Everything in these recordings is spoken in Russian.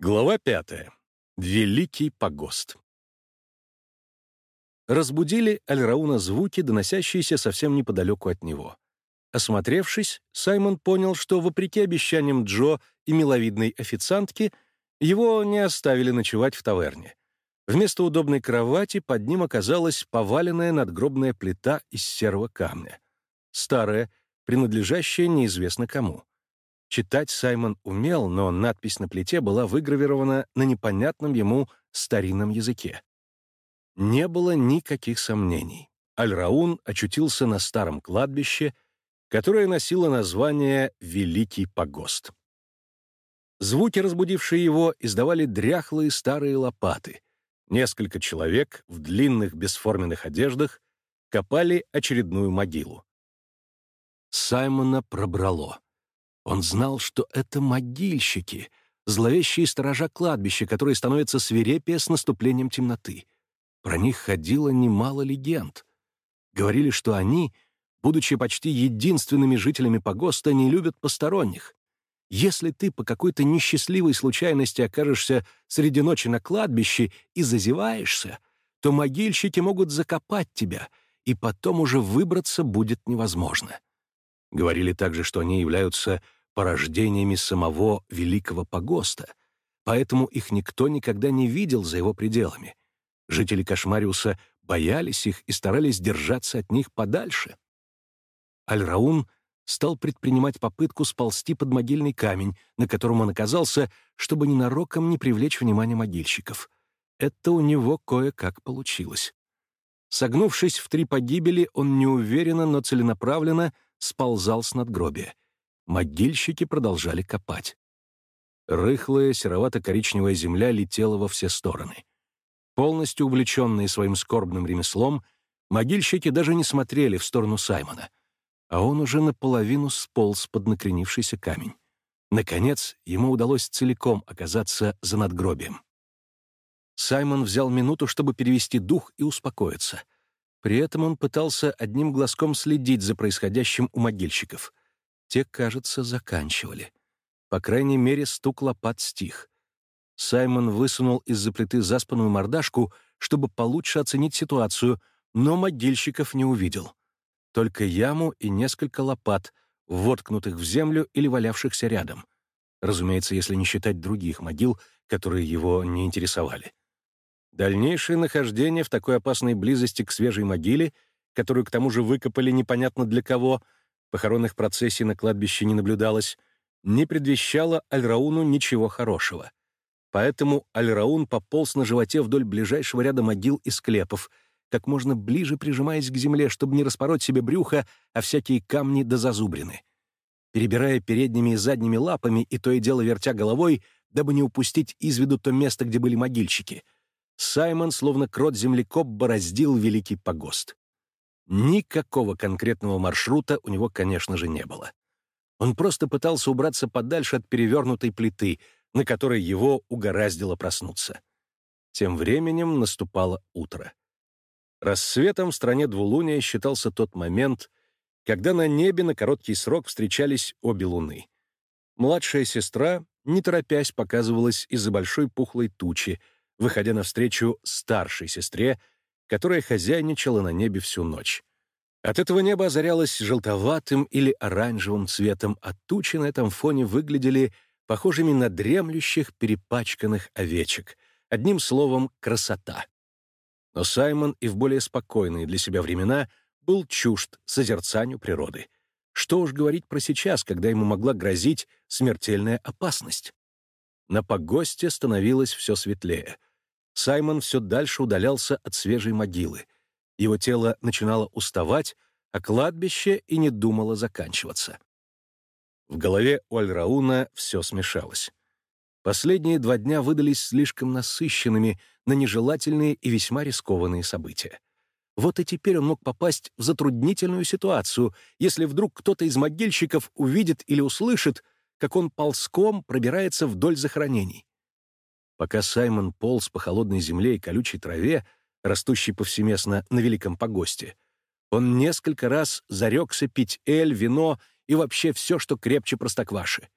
Глава пятая. Великий погост. Разбудили Альрауна звуки, доносящиеся совсем неподалеку от него. Осмотревшись, Саймон понял, что, вопреки обещаниям Джо и миловидной официантки, его не оставили ночевать в таверне. Вместо удобной кровати под ним оказалась поваленная надгробная плита из серого камня. Старая, принадлежащая неизвестно кому. Читать Саймон умел, но надпись на плите была выгравирована на непонятном ему старинном языке. Не было никаких сомнений. Аль-Раун очутился на старом кладбище, которое носило название «Великий погост». Звуки, разбудившие его, издавали дряхлые старые лопаты. Несколько человек в длинных бесформенных одеждах копали очередную могилу. Саймона пробрало. Он знал, что это могильщики, зловещие сторожа кладбища, которые становятся свирепее с наступлением темноты. Про них ходило немало легенд. Говорили, что они, будучи почти единственными жителями погоста, не любят посторонних. Если ты по какой-то несчастливой случайности окажешься среди ночи на кладбище и зазеваешься, то могильщики могут закопать тебя, и потом уже выбраться будет невозможно. Говорили также, что они являются порождениями самого Великого Погоста, поэтому их никто никогда не видел за его пределами. Жители Кошмариуса боялись их и старались держаться от них подальше. Аль-Раун стал предпринимать попытку сползти под могильный камень, на котором он оказался, чтобы ненароком не привлечь внимание могильщиков. Это у него кое-как получилось. Согнувшись в три погибели, он неуверенно, но целенаправленно сползал с надгробия — Могильщики продолжали копать. Рыхлая серовато-коричневая земля летела во все стороны. Полностью увлеченные своим скорбным ремеслом, могильщики даже не смотрели в сторону Саймона, а он уже наполовину сполз под накренившийся камень. Наконец, ему удалось целиком оказаться за надгробием. Саймон взял минуту, чтобы перевести дух и успокоиться. При этом он пытался одним глазком следить за происходящим у могильщиков. Те, кажется, заканчивали. По крайней мере, стук лопат стих. Саймон высунул из-за плиты заспанную мордашку, чтобы получше оценить ситуацию, но могильщиков не увидел. Только яму и несколько лопат, воткнутых в землю или валявшихся рядом. Разумеется, если не считать других могил, которые его не интересовали. Дальнейшее нахождение в такой опасной близости к свежей могиле, которую к тому же выкопали непонятно для кого — похоронных процессий на кладбище не наблюдалось, не предвещало Альрауну ничего хорошего. Поэтому Альраун пополз на животе вдоль ближайшего ряда могил и склепов, как можно ближе прижимаясь к земле, чтобы не распороть себе брюхо, а всякие камни да зазубрины. Перебирая передними и задними лапами и то и дело вертя головой, дабы не упустить из виду то место, где были могильщики, Саймон, словно крот-землекоп, бороздил великий погост. Никакого конкретного маршрута у него, конечно же, не было. Он просто пытался убраться подальше от перевернутой плиты, на которой его угораздило проснуться. Тем временем наступало утро. Рассветом в стране двулуния считался тот момент, когда на небе на короткий срок встречались обе луны. Младшая сестра, не торопясь, показывалась из-за большой пухлой тучи, выходя навстречу старшей сестре, которая хозяйничала на небе всю ночь. От этого небо озарялось желтоватым или оранжевым цветом, а тучи на этом фоне выглядели похожими на дремлющих перепачканных овечек. Одним словом, красота. Но Саймон и в более спокойные для себя времена был чужд созерцанию природы. Что уж говорить про сейчас, когда ему могла грозить смертельная опасность. На погосте становилось все светлее — Саймон все дальше удалялся от свежей могилы. Его тело начинало уставать, а кладбище и не думало заканчиваться. В голове у Альрауна все смешалось. Последние два дня выдались слишком насыщенными на нежелательные и весьма рискованные события. Вот и теперь он мог попасть в затруднительную ситуацию, если вдруг кто-то из могильщиков увидит или услышит, как он ползком пробирается вдоль захоронений. Пока Саймон полз по холодной земле и колючей траве, растущей повсеместно на Великом Погосте, он несколько раз зарекся пить эль, вино и вообще все, что крепче простокваши.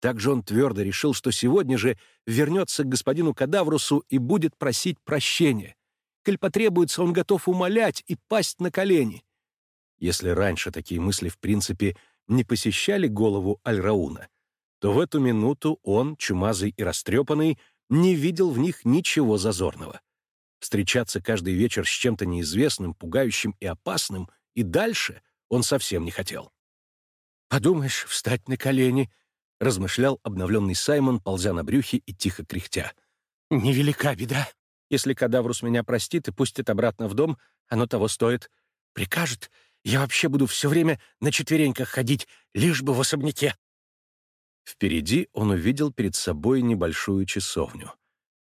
Также он твердо решил, что сегодня же вернется к господину Кадаврусу и будет просить прощения. Коль потребуется, он готов умолять и пасть на колени. Если раньше такие мысли, в принципе, не посещали голову Аль-Рауна, то в эту минуту он, чумазый и растрепанный, не видел в них ничего зазорного. Встречаться каждый вечер с чем-то неизвестным, пугающим и опасным, и дальше он совсем не хотел. «Подумаешь, встать на колени», — размышлял обновленный Саймон, ползя на брюхе и тихо кряхтя. «Невелика беда. Если кадаврус меня простит и пустит обратно в дом, оно того стоит. Прикажет, я вообще буду все время на четвереньках ходить, лишь бы в особняке». Впереди он увидел перед собой небольшую часовню.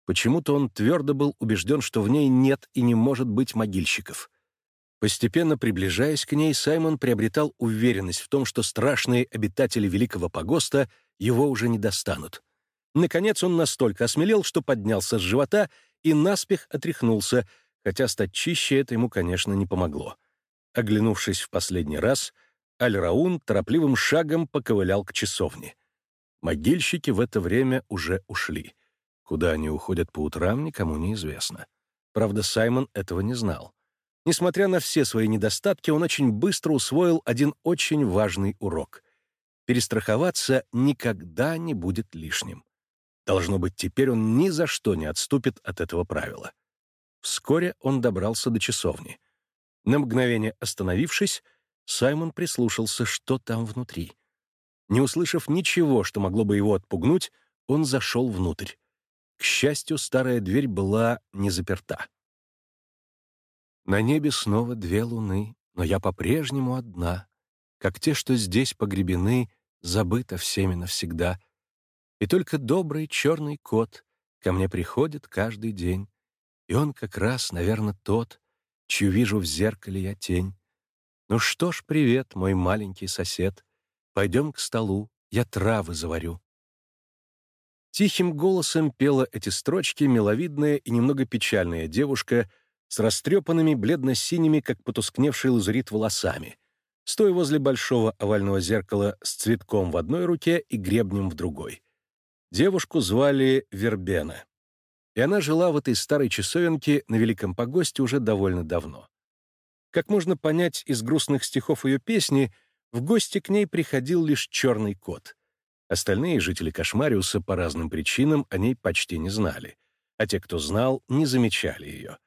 Почему-то он твердо был убежден, что в ней нет и не может быть могильщиков. Постепенно приближаясь к ней, Саймон приобретал уверенность в том, что страшные обитатели Великого Погоста его уже не достанут. Наконец он настолько осмелел, что поднялся с живота и наспех отряхнулся, хотя стать чище это ему, конечно, не помогло. Оглянувшись в последний раз, Аль-Раун торопливым шагом поковылял к часовне. Могильщики в это время уже ушли. Куда они уходят по утрам, никому не известно. Правда, Саймон этого не знал. Несмотря на все свои недостатки, он очень быстро усвоил один очень важный урок. Перестраховаться никогда не будет лишним. Должно быть, теперь он ни за что не отступит от этого правила. Вскоре он добрался до часовни. На мгновение остановившись, Саймон прислушался, что там внутри. Не услышав ничего, что могло бы его отпугнуть, он зашел внутрь. К счастью, старая дверь была не заперта. На небе снова две луны, но я по-прежнему одна, как те, что здесь погребены, забыто всеми навсегда. И только добрый черный кот ко мне приходит каждый день, и он как раз, наверное, тот, чью вижу в зеркале я тень. Ну что ж, привет, мой маленький сосед, пойдем к столу, я травы заварю. Тихим голосом пела эти строчки миловидная и немного печальная девушка — с растрепанными бледно-синими, как потускневший лазурит, волосами, стоя возле большого овального зеркала с цветком в одной руке и гребнем в другой. Девушку звали Вербена, и она жила в этой старой часовенке на Великом Погосте уже довольно давно. Как можно понять из грустных стихов ее песни, в гости к ней приходил лишь черный кот. Остальные жители Кошмариуса по разным причинам о ней почти не знали, а те, кто знал, не замечали ее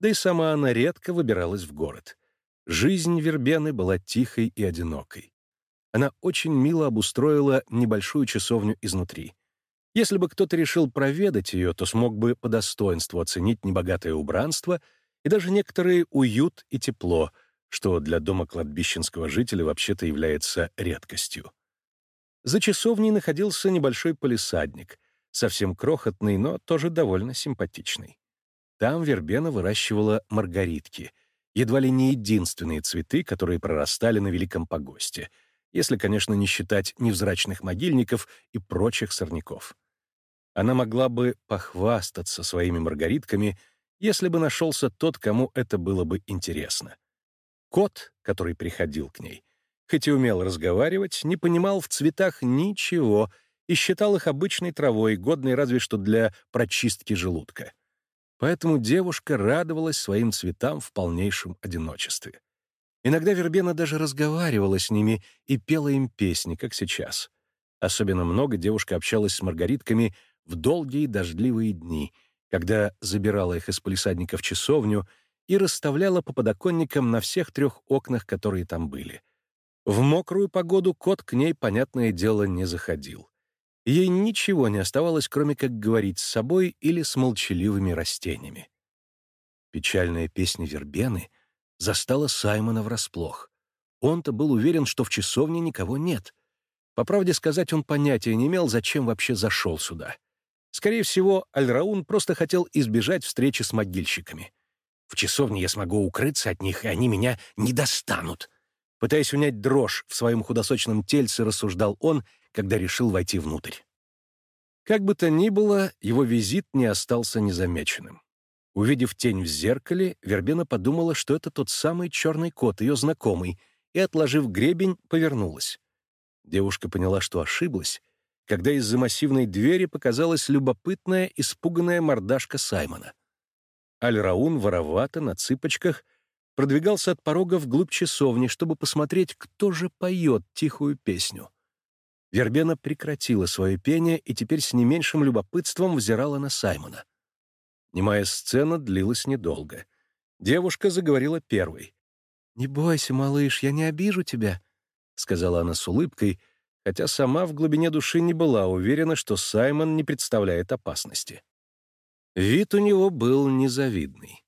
да и сама она редко выбиралась в город. Жизнь Вербены была тихой и одинокой. Она очень мило обустроила небольшую часовню изнутри. Если бы кто-то решил проведать ее, то смог бы по достоинству оценить небогатое убранство и даже некоторый уют и тепло, что для дома кладбищенского жителя вообще-то является редкостью. За часовней находился небольшой полисадник, совсем крохотный, но тоже довольно симпатичный. Там Вербена выращивала маргаритки, едва ли не единственные цветы, которые прорастали на Великом Погосте, если, конечно, не считать невзрачных могильников и прочих сорняков. Она могла бы похвастаться своими маргаритками, если бы нашелся тот, кому это было бы интересно. Кот, который приходил к ней, хоть и умел разговаривать, не понимал в цветах ничего и считал их обычной травой, годной разве что для прочистки желудка. Поэтому девушка радовалась своим цветам в полнейшем одиночестве. Иногда Вербена даже разговаривала с ними и пела им песни, как сейчас. Особенно много девушка общалась с маргаритками в долгие дождливые дни, когда забирала их из полисадника в часовню и расставляла по подоконникам на всех трех окнах, которые там были. В мокрую погоду кот к ней, понятное дело, не заходил. Ей ничего не оставалось, кроме как говорить с собой или с молчаливыми растениями. Печальная песня Вербены застала Саймона врасплох. Он-то был уверен, что в часовне никого нет. По правде сказать, он понятия не имел, зачем вообще зашел сюда. Скорее всего, Аль-Раун просто хотел избежать встречи с могильщиками. Часовне я смогу укрыться от них, и они меня не достанут. Пытаясь унять дрожь в своем худосочном тельце, рассуждал он когда решил войти внутрь. Как бы то ни было, его визит не остался незамеченным. Увидев тень в зеркале, Вербена подумала, что это тот самый черный кот, ее знакомый, и, отложив гребень, повернулась. Девушка поняла, что ошиблась, когда из-за массивной двери показалась любопытная, испуганная мордашка Саймона. Аль-Раун воровато, на цыпочках, продвигался от порога вглубь часовни, чтобы посмотреть, кто же поет тихую песню. Вербена прекратила свое пение и теперь с не меньшим любопытством взирала на Саймона. Немая сцена длилась недолго. Девушка заговорила первой. «Не бойся, малыш, я не обижу тебя», — сказала она с улыбкой, хотя сама в глубине души не была уверена, что Саймон не представляет опасности. Вид у него был незавидный.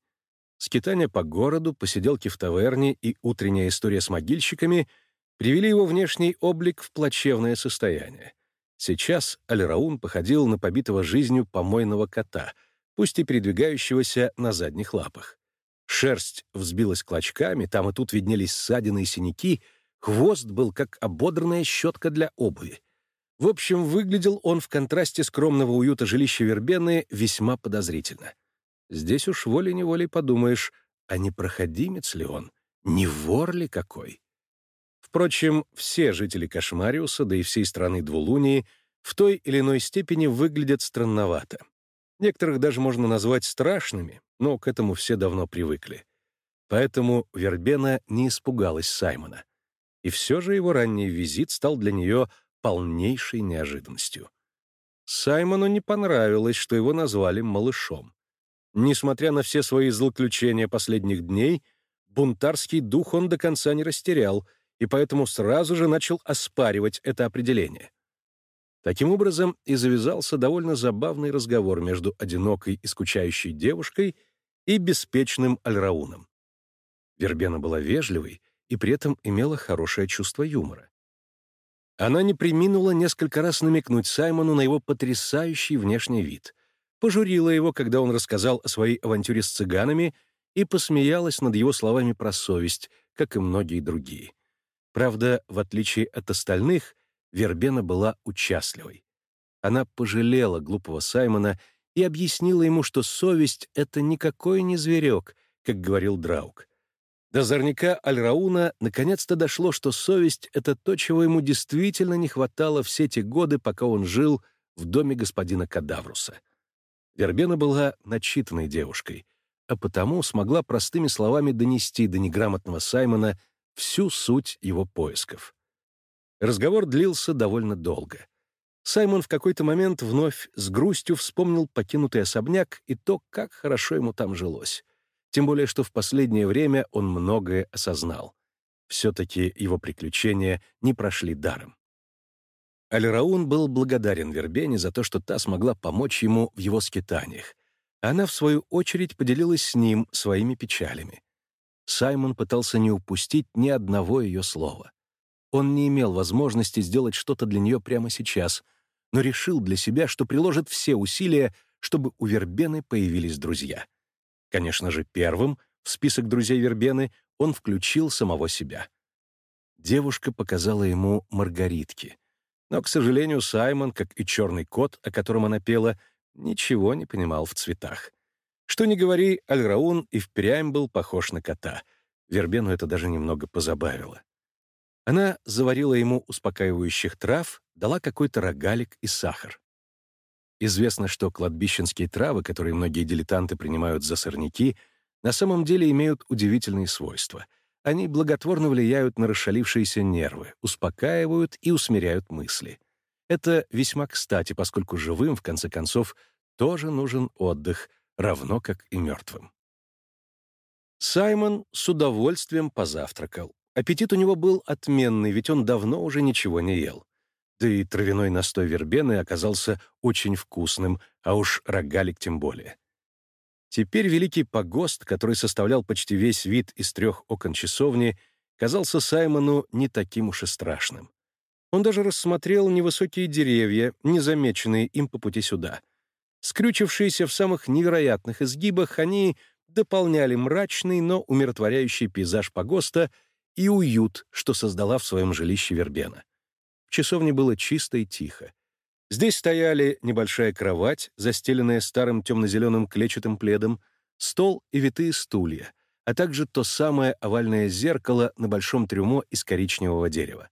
Скитания по городу, посиделки в таверне и утренняя история с могильщиками привели его внешний облик в плачевное состояние. Сейчас Альраун походил на побитого жизнью помойного кота, пусть и передвигающегося на задних лапах. Шерсть взбилась клочками, там и тут виднелись ссадины и синяки, хвост был как ободранная щетка для обуви. В общем, выглядел он в контрасте скромного уюта жилища Вербены весьма подозрительно. Здесь уж волей-неволей подумаешь, а не проходимец ли он, не вор ли какой? Впрочем, все жители Кошмариуса, да и всей страны Двулунии, в той или иной степени выглядят странновато. Некоторых даже можно назвать страшными, но к этому все давно привыкли. Поэтому Вербена не испугалась Саймона. И все же его ранний визит стал для нее полнейшей неожиданностью. Саймону не понравилось, что его назвали малышом. Несмотря на все свои злоключения последних дней, бунтарский дух он до конца не растерял, и поэтому сразу же начал оспаривать это определение. Таким образом и завязался довольно забавный разговор между одинокой и скучающей девушкой и беспечным Альрауном. Вербена была вежливой и при этом имела хорошее чувство юмора. Она не приминула несколько раз намекнуть Саймону на его потрясающий внешний вид, пожурила его, когда он рассказал о своей авантюре с цыганами, и посмеялась над его словами про совесть, как и многие другие. Правда, в отличие от остальных, Вербена была участливой. Она пожалела глупого Саймона и объяснила ему, что совесть — это никакой не зверек, как говорил Драук. До зорняка Альрауна наконец-то дошло, что совесть — это то, чего ему действительно не хватало все те годы, пока он жил в доме господина Кадавруса. Вербена была начитанной девушкой, а потому смогла простыми словами донести до неграмотного Саймона всю суть его поисков. Разговор длился довольно долго. Саймон в какой-то момент вновь с грустью вспомнил покинутый особняк и то, как хорошо ему там жилось. Тем более, что в последнее время он многое осознал. Все-таки его приключения не прошли даром. Аль-Раун был благодарен Вербене за то, что та смогла помочь ему в его скитаниях. Она, в свою очередь, поделилась с ним своими печалями. Саймон пытался не упустить ни одного ее слова. Он не имел возможности сделать что-то для нее прямо сейчас, но решил для себя, что приложит все усилия, чтобы у Вербены появились друзья — Конечно же, первым в список друзей Вербены он включил самого себя. Девушка показала ему маргаритки. Но, к сожалению, Саймон, как и черный кот, о котором она пела, ничего не понимал в цветах. Что ни говори, Альраун и впрямь был похож на кота. Вербену это даже немного позабавило. Она заварила ему успокаивающих трав, дала какой-то рогалик и сахар. Известно, что кладбищенские травы, которые многие дилетанты принимают за сорняки, на самом деле имеют удивительные свойства. Они благотворно влияют на расшалившиеся нервы, успокаивают и усмиряют мысли. Это весьма кстати, поскольку живым, в конце концов, тоже нужен отдых, равно как и мертвым. Саймон с удовольствием позавтракал. Аппетит у него был отменный, ведь он давно уже ничего не ел. Да и травяной настой вербены оказался очень вкусным, а уж рогалик тем более. Теперь великий погост, который составлял почти весь вид из трех окон часовни, казался Саймону не таким уж и страшным. Он даже рассмотрел невысокие деревья, незамеченные им по пути сюда. Скрючившиеся в самых невероятных изгибах, они дополняли мрачный, но умиротворяющий пейзаж погоста и уют, что создала в своем жилище Вербена. В часовне было чисто и тихо. Здесь стояли небольшая кровать, застеленная старым темно-зеленым клетчатым пледом, стол и витые стулья, а также то самое овальное зеркало на большом трюмо из коричневого дерева.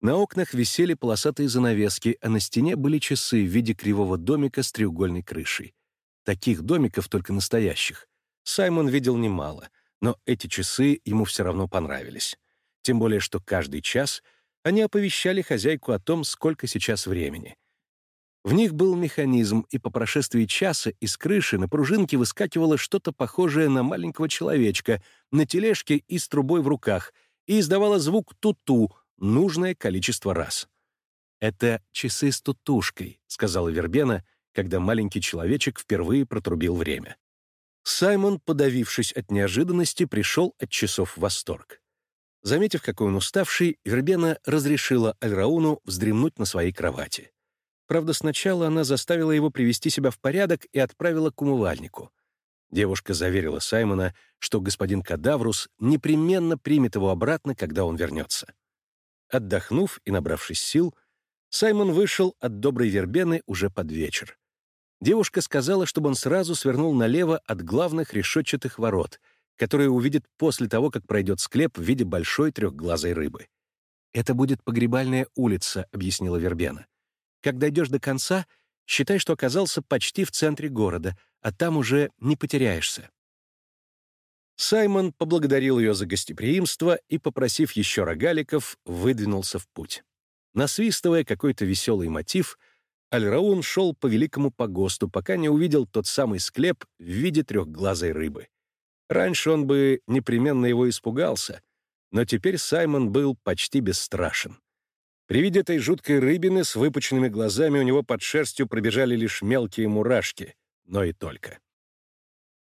На окнах висели полосатые занавески, а на стене были часы в виде кривого домика с треугольной крышей. Таких домиков, только настоящих, Саймон видел немало, но эти часы ему все равно понравились. Тем более, что каждый час они оповещали хозяйку о том, сколько сейчас времени. В них был механизм, и по прошествии часа из крыши на пружинке выскакивало что-то похожее на маленького человечка на тележке и с трубой в руках и издавало звук ту-ту нужное количество раз. «Это часы с тутушкой», — сказала Вербена, когда маленький человечек впервые протрубил время. Саймон, подавившись от неожиданности, пришел от часов в восторг. Заметив, какой он уставший, Вербена разрешила Альрауну вздремнуть на своей кровати. Правда, сначала она заставила его привести себя в порядок и отправила к умывальнику. Девушка заверила Саймона, что господин Кадаврус непременно примет его обратно, когда он вернется. Отдохнув и набравшись сил, Саймон вышел от доброй вербены уже под вечер. Девушка сказала, чтобы он сразу свернул налево от главных решетчатых ворот, которые увидит после того, как пройдет склеп в виде большой трехглазой рыбы. «Это будет погребальная улица», — объяснила Вербена. Как дойдешь до конца, считай, что оказался почти в центре города, а там уже не потеряешься. Саймон поблагодарил ее за гостеприимство и, попросив еще рогаликов, выдвинулся в путь. Насвистывая какой-то веселый мотив, Альраун шел по великому погосту, пока не увидел тот самый склеп в виде трехглазой рыбы. Раньше он бы непременно его испугался, но теперь Саймон был почти бесстрашен. При виде этой жуткой рыбины с выпученными глазами у него под шерстью пробежали лишь мелкие мурашки, но и только.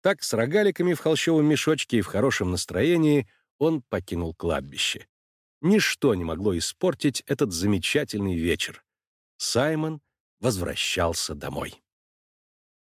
Так, с рогаликами в холщовом мешочке и в хорошем настроении он покинул кладбище. Ничто не могло испортить этот замечательный вечер. Саймон возвращался домой.